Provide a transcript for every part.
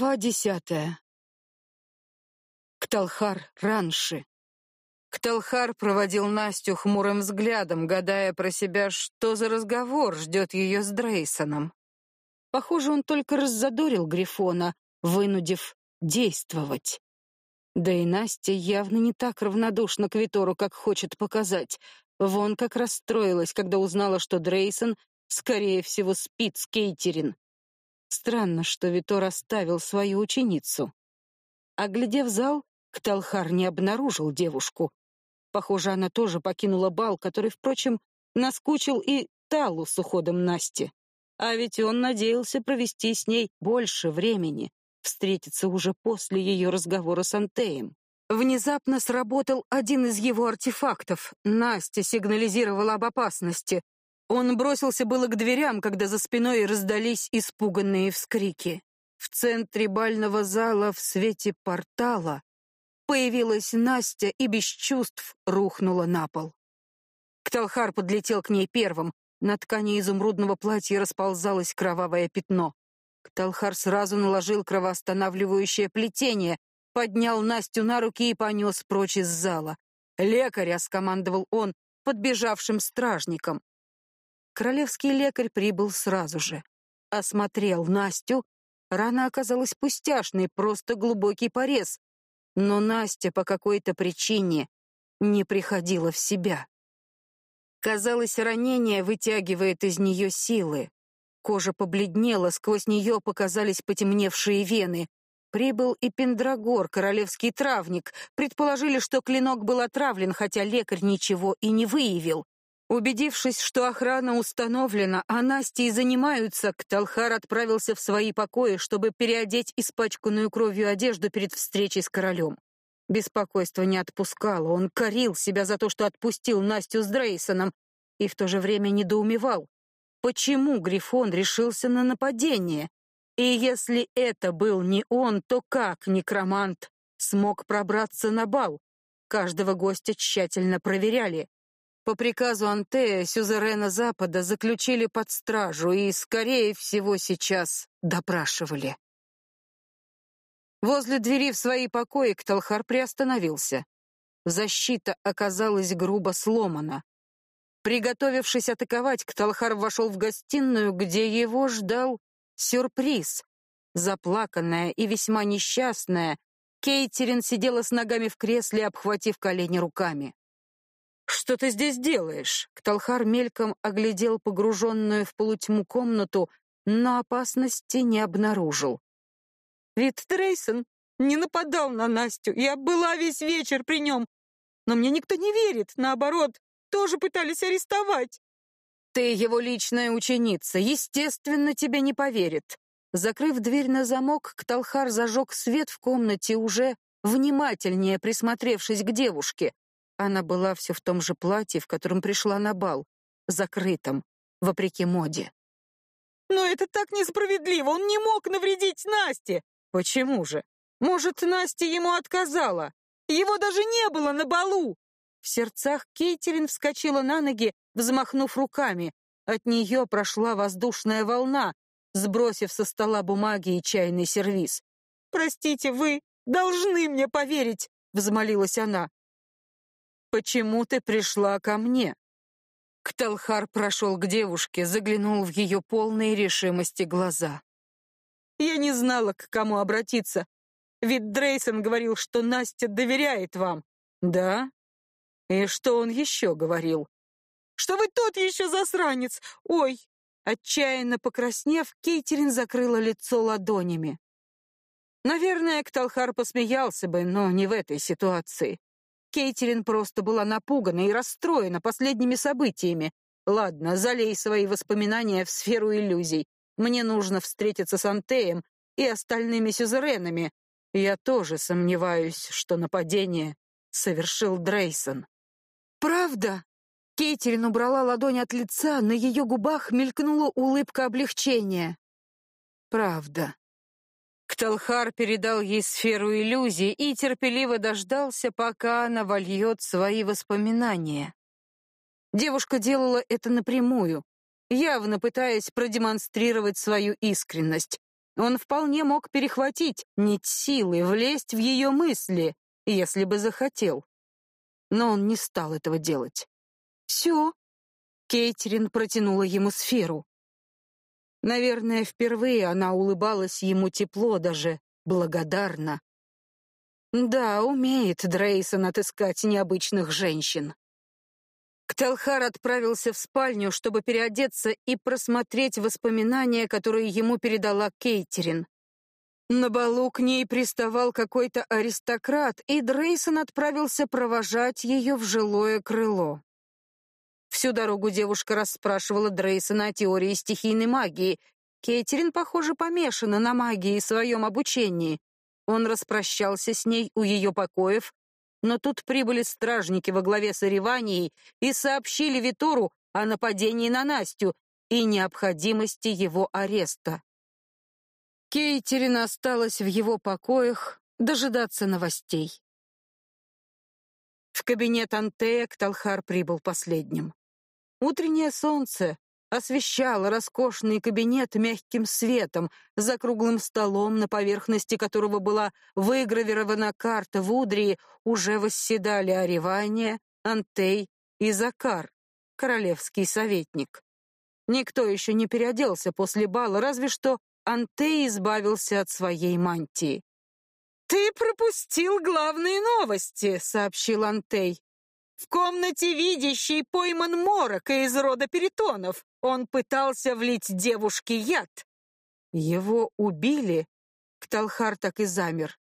Глава десятая. Кталхар Ранши. Кталхар проводил Настю хмурым взглядом, гадая про себя, что за разговор ждет ее с Дрейсоном. Похоже, он только раззадорил Грифона, вынудив действовать. Да и Настя явно не так равнодушна к Витору, как хочет показать. Вон как расстроилась, когда узнала, что Дрейсон, скорее всего, спит с Кейтерин. Странно, что Витор оставил свою ученицу. Оглядев зал, Кталхар не обнаружил девушку. Похоже, она тоже покинула бал, который, впрочем, наскучил и Талу с уходом Насти. А ведь он надеялся провести с ней больше времени, встретиться уже после ее разговора с Антеем. Внезапно сработал один из его артефактов. Настя сигнализировала об опасности. Он бросился было к дверям, когда за спиной раздались испуганные вскрики. В центре бального зала в свете портала появилась Настя и без чувств рухнула на пол. Кталхар подлетел к ней первым. На ткани изумрудного платья расползалось кровавое пятно. Кталхар сразу наложил кровоостанавливающее плетение, поднял Настю на руки и понес прочь из зала. «Лекаря!» — скомандовал он подбежавшим стражникам. Королевский лекарь прибыл сразу же. Осмотрел Настю. Рана оказалась пустяшной, просто глубокий порез. Но Настя по какой-то причине не приходила в себя. Казалось, ранение вытягивает из нее силы. Кожа побледнела, сквозь нее показались потемневшие вены. Прибыл и Пендрагор, королевский травник. Предположили, что клинок был отравлен, хотя лекарь ничего и не выявил. Убедившись, что охрана установлена, а Настей занимаются, Кталхар отправился в свои покои, чтобы переодеть испачканную кровью одежду перед встречей с королем. Беспокойство не отпускало, он корил себя за то, что отпустил Настю с Дрейсоном, и в то же время недоумевал, почему Грифон решился на нападение. И если это был не он, то как некромант смог пробраться на бал? Каждого гостя тщательно проверяли. По приказу Антея сюзерена Запада заключили под стражу и, скорее всего, сейчас допрашивали. Возле двери в свои покои Кталхар приостановился. Защита оказалась грубо сломана. Приготовившись атаковать, Кталхар вошел в гостиную, где его ждал сюрприз. Заплаканная и весьма несчастная, Кейтерин сидела с ногами в кресле, обхватив колени руками. «Что ты здесь делаешь?» Кталхар мельком оглядел погруженную в полутьму комнату, но опасности не обнаружил. «Вид Трейсон не нападал на Настю. Я была весь вечер при нем. Но мне никто не верит. Наоборот, тоже пытались арестовать». «Ты его личная ученица. Естественно, тебе не поверит». Закрыв дверь на замок, Кталхар зажег свет в комнате, уже внимательнее присмотревшись к девушке. Она была все в том же платье, в котором пришла на бал, закрытом, вопреки моде. «Но это так несправедливо! Он не мог навредить Насте!» «Почему же? Может, Настя ему отказала? Его даже не было на балу!» В сердцах Кейтерин вскочила на ноги, взмахнув руками. От нее прошла воздушная волна, сбросив со стола бумаги и чайный сервиз. «Простите, вы должны мне поверить!» — взмолилась она. «Почему ты пришла ко мне?» Кталхар прошел к девушке, заглянул в ее полные решимости глаза. «Я не знала, к кому обратиться. Ведь Дрейсон говорил, что Настя доверяет вам». «Да? И что он еще говорил?» «Что вы тот еще засранец! Ой!» Отчаянно покраснев, Кейтерин закрыла лицо ладонями. Наверное, Кталхар посмеялся бы, но не в этой ситуации. Кейтерин просто была напугана и расстроена последними событиями. Ладно, залей свои воспоминания в сферу иллюзий. Мне нужно встретиться с Антеем и остальными сюзеренами. Я тоже сомневаюсь, что нападение совершил Дрейсон. Правда? Кейтерин убрала ладонь от лица, на ее губах мелькнула улыбка облегчения. Правда. Кталхар передал ей сферу иллюзий и терпеливо дождался, пока она вольет свои воспоминания. Девушка делала это напрямую, явно пытаясь продемонстрировать свою искренность. Он вполне мог перехватить нить силы, влезть в ее мысли, если бы захотел. Но он не стал этого делать. «Все». Кейтерин протянула ему сферу. Наверное, впервые она улыбалась ему тепло, даже благодарна. Да, умеет Дрейсон отыскать необычных женщин. Кталхар отправился в спальню, чтобы переодеться и просмотреть воспоминания, которые ему передала Кейтерин. На балу к ней приставал какой-то аристократ, и Дрейсон отправился провожать ее в жилое крыло. Всю дорогу девушка расспрашивала Дрейсона о теории стихийной магии. Кейтерин, похоже, помешана на магии и своем обучении. Он распрощался с ней у ее покоев, но тут прибыли стражники во главе с Ореванией и сообщили Витору о нападении на Настю и необходимости его ареста. Кейтерин осталась в его покоях дожидаться новостей. В кабинет Антея Кталхар прибыл последним. Утреннее солнце освещало роскошный кабинет мягким светом, за круглым столом, на поверхности которого была выгравирована карта Вудрии, уже восседали Оревания, Антей и Закар, королевский советник. Никто еще не переоделся после бала, разве что Антей избавился от своей мантии. «Ты пропустил главные новости», — сообщил Антей. В комнате видящей пойман Морока из рода перитонов. Он пытался влить девушке яд. Его убили. Кталхар так и замер.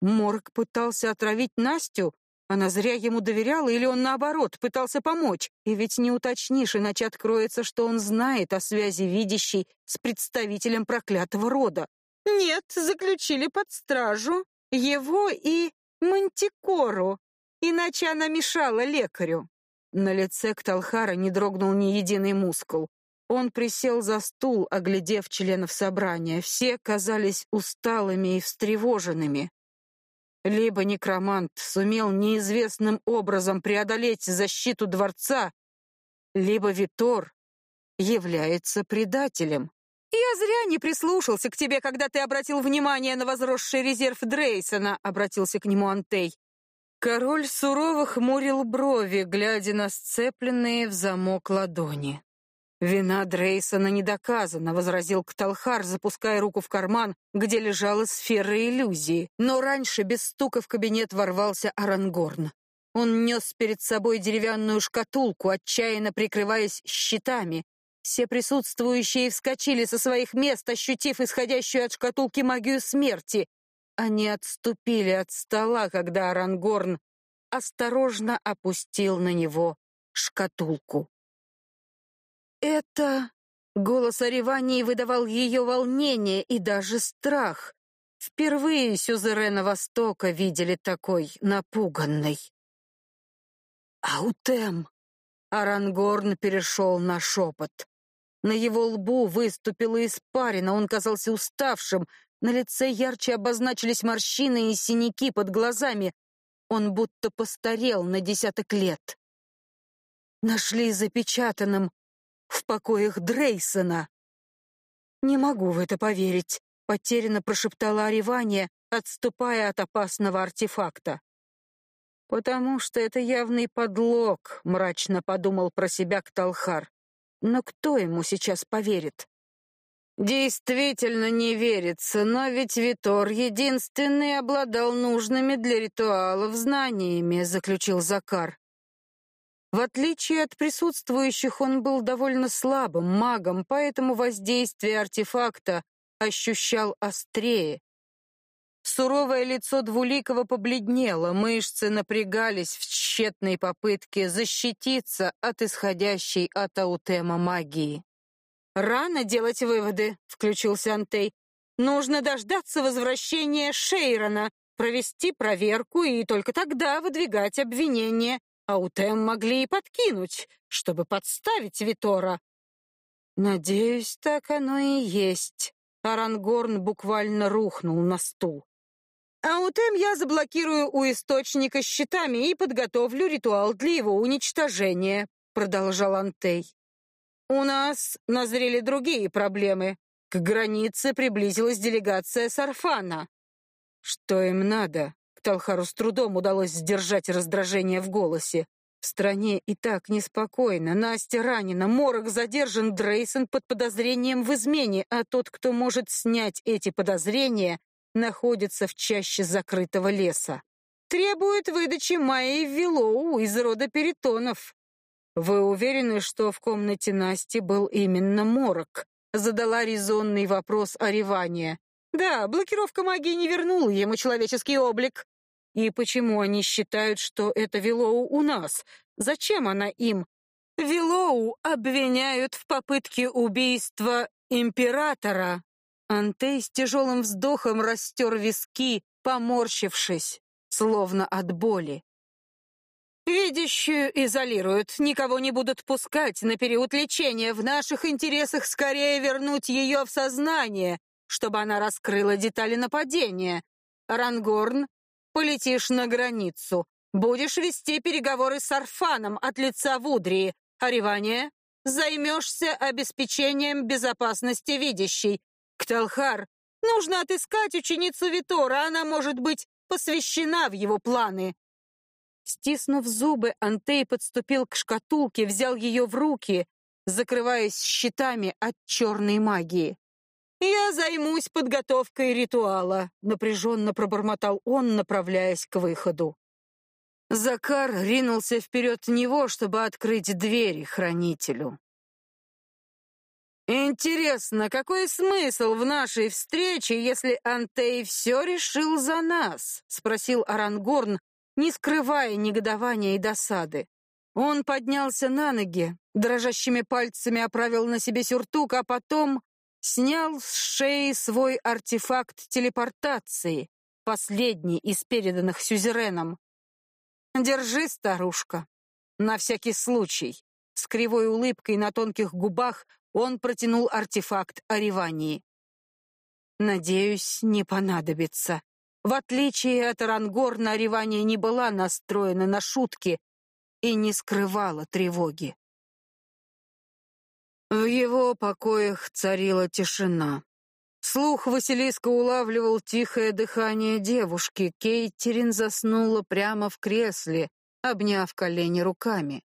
Морок пытался отравить Настю? Она зря ему доверяла или он, наоборот, пытался помочь? И ведь не уточнишь, иначе откроется, что он знает о связи видящей с представителем проклятого рода. Нет, заключили под стражу. Его и Мантикору, Иначе она мешала лекарю. На лице Кталхара не дрогнул ни единый мускул. Он присел за стул, оглядев членов собрания. Все казались усталыми и встревоженными. Либо некромант сумел неизвестным образом преодолеть защиту дворца, либо Витор является предателем. «Я зря не прислушался к тебе, когда ты обратил внимание на возросший резерв Дрейсона», — обратился к нему Антей. Король сурово хмурил брови, глядя на сцепленные в замок ладони. «Вина Дрейсона не доказана», — возразил Кталхар, запуская руку в карман, где лежала сфера иллюзии. Но раньше без стука в кабинет ворвался Арангорн. Он нес перед собой деревянную шкатулку, отчаянно прикрываясь щитами. Все присутствующие вскочили со своих мест, ощутив исходящую от шкатулки магию смерти. Они отступили от стола, когда Арангорн осторожно опустил на него шкатулку. «Это...» — голос Оривании выдавал ее волнение и даже страх. Впервые сюзерена Востока видели такой напуганной. «Аутем!» — Арангорн перешел на шепот. На его лбу выступила испарина, он казался уставшим, на лице ярче обозначились морщины и синяки под глазами. Он будто постарел на десяток лет. Нашли запечатанным в покоях Дрейсона. «Не могу в это поверить», — потерянно прошептала Оривания, отступая от опасного артефакта. «Потому что это явный подлог», — мрачно подумал про себя Кталхар. «Но кто ему сейчас поверит?» Действительно не верится, но ведь Витор единственный обладал нужными для ритуалов знаниями, заключил Закар. В отличие от присутствующих, он был довольно слабым магом, поэтому воздействие артефакта ощущал острее. Суровое лицо Двуликова побледнело, мышцы напрягались в тщетной попытке защититься от исходящей от Аутема магии. «Рано делать выводы», — включился Антей. «Нужно дождаться возвращения Шейрона, провести проверку и только тогда выдвигать обвинение. А у могли и подкинуть, чтобы подставить Витора». «Надеюсь, так оно и есть». Арангорн буквально рухнул на стул. «А у Тем я заблокирую у источника щитами и подготовлю ритуал для его уничтожения», — продолжал Антей. У нас назрели другие проблемы. К границе приблизилась делегация Сарфана. Что им надо? Талхару с трудом удалось сдержать раздражение в голосе. В стране и так неспокойно. Настя ранена, Морок задержан, Дрейсон под подозрением в измене, а тот, кто может снять эти подозрения, находится в чаще закрытого леса. Требует выдачи Майи Виллоу из рода Перитонов. Вы уверены, что в комнате Насти был именно Морок? Задала резонный вопрос Оривания. Да, блокировка магии не вернула ему человеческий облик. И почему они считают, что это Виллоу у нас? Зачем она им? Виллоу обвиняют в попытке убийства императора. Антей с тяжелым вздохом растер виски, поморщившись, словно от боли. Видящую изолируют, никого не будут пускать на период лечения. В наших интересах скорее вернуть ее в сознание, чтобы она раскрыла детали нападения. Рангорн Полетишь на границу. Будешь вести переговоры с Арфаном от лица Вудрии. Оревание. Займешься обеспечением безопасности видящей. Кталхар, нужно отыскать ученицу Витора, она может быть посвящена в его планы. Стиснув зубы, Антей подступил к шкатулке, взял ее в руки, закрываясь щитами от черной магии. «Я займусь подготовкой ритуала», — напряженно пробормотал он, направляясь к выходу. Закар ринулся вперед него, чтобы открыть двери хранителю. «Интересно, какой смысл в нашей встрече, если Антей все решил за нас?» — спросил Арангорн, не скрывая негодования и досады. Он поднялся на ноги, дрожащими пальцами оправил на себе сюртук, а потом снял с шеи свой артефакт телепортации, последний из переданных сюзереном. «Держи, старушка, на всякий случай». С кривой улыбкой на тонких губах он протянул артефакт Оривании. «Надеюсь, не понадобится». В отличие от Рангорна, Оривания не была настроена на шутки и не скрывала тревоги. В его покоях царила тишина. Слух Василиска улавливал тихое дыхание девушки. Кейтерин заснула прямо в кресле, обняв колени руками.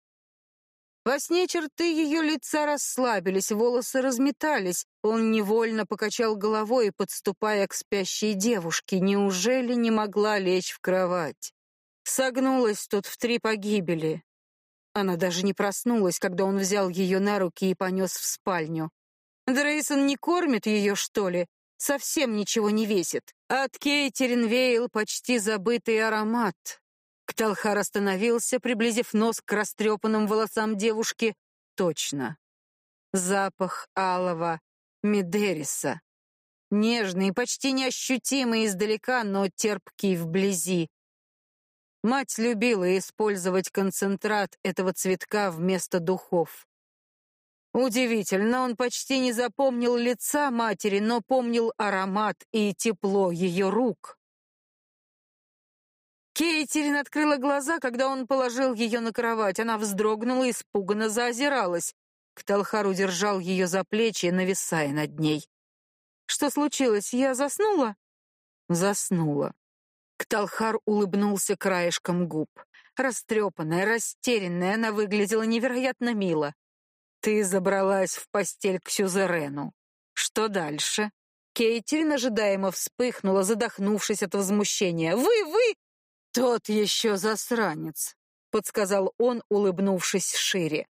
Во сне черты ее лица расслабились, волосы разметались. Он невольно покачал головой, подступая к спящей девушке. Неужели не могла лечь в кровать? Согнулась тут в три погибели. Она даже не проснулась, когда он взял ее на руки и понес в спальню. Дрейсон не кормит ее, что ли? Совсем ничего не весит. От Кейтерин веял почти забытый аромат. Кталхар остановился, приблизив нос к растрепанным волосам девушки. Точно. Запах алого медериса. Нежный, почти неощутимый издалека, но терпкий вблизи. Мать любила использовать концентрат этого цветка вместо духов. Удивительно, он почти не запомнил лица матери, но помнил аромат и тепло ее рук. Кейтерин открыла глаза, когда он положил ее на кровать. Она вздрогнула испуганно заозиралась. Кталхар удержал ее за плечи, нависая над ней. «Что случилось? Я заснула?» «Заснула. Кталхар улыбнулся краешком губ. Растрепанная, растерянная, она выглядела невероятно мило. «Ты забралась в постель к Сюзерену. Что дальше?» Кейтерин ожидаемо вспыхнула, задохнувшись от возмущения. «Вы, вы!» «Тот еще засранец», — подсказал он, улыбнувшись шире.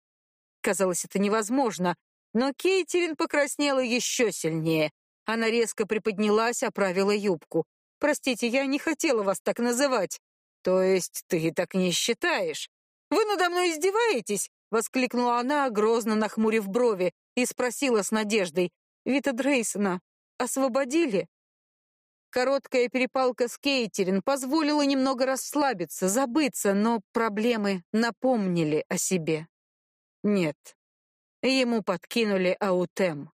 Казалось, это невозможно, но Кейтерин покраснела еще сильнее. Она резко приподнялась, оправила юбку. Простите, я не хотела вас так называть. То есть ты так не считаешь? Вы надо мной издеваетесь? воскликнула она, грозно нахмурив брови, и спросила с надеждой: "Вита Дрейсона освободили?" Короткая перепалка с Кейтерин позволила немного расслабиться, забыться, но проблемы напомнили о себе. Нет. Ему подкинули аутем.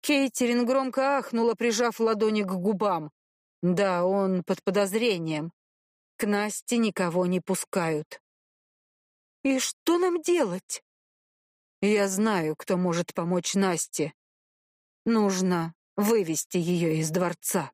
Кейтерин громко ахнула, прижав ладони к губам. Да, он под подозрением. К Насте никого не пускают. И что нам делать? Я знаю, кто может помочь Насте. Нужно вывести ее из дворца.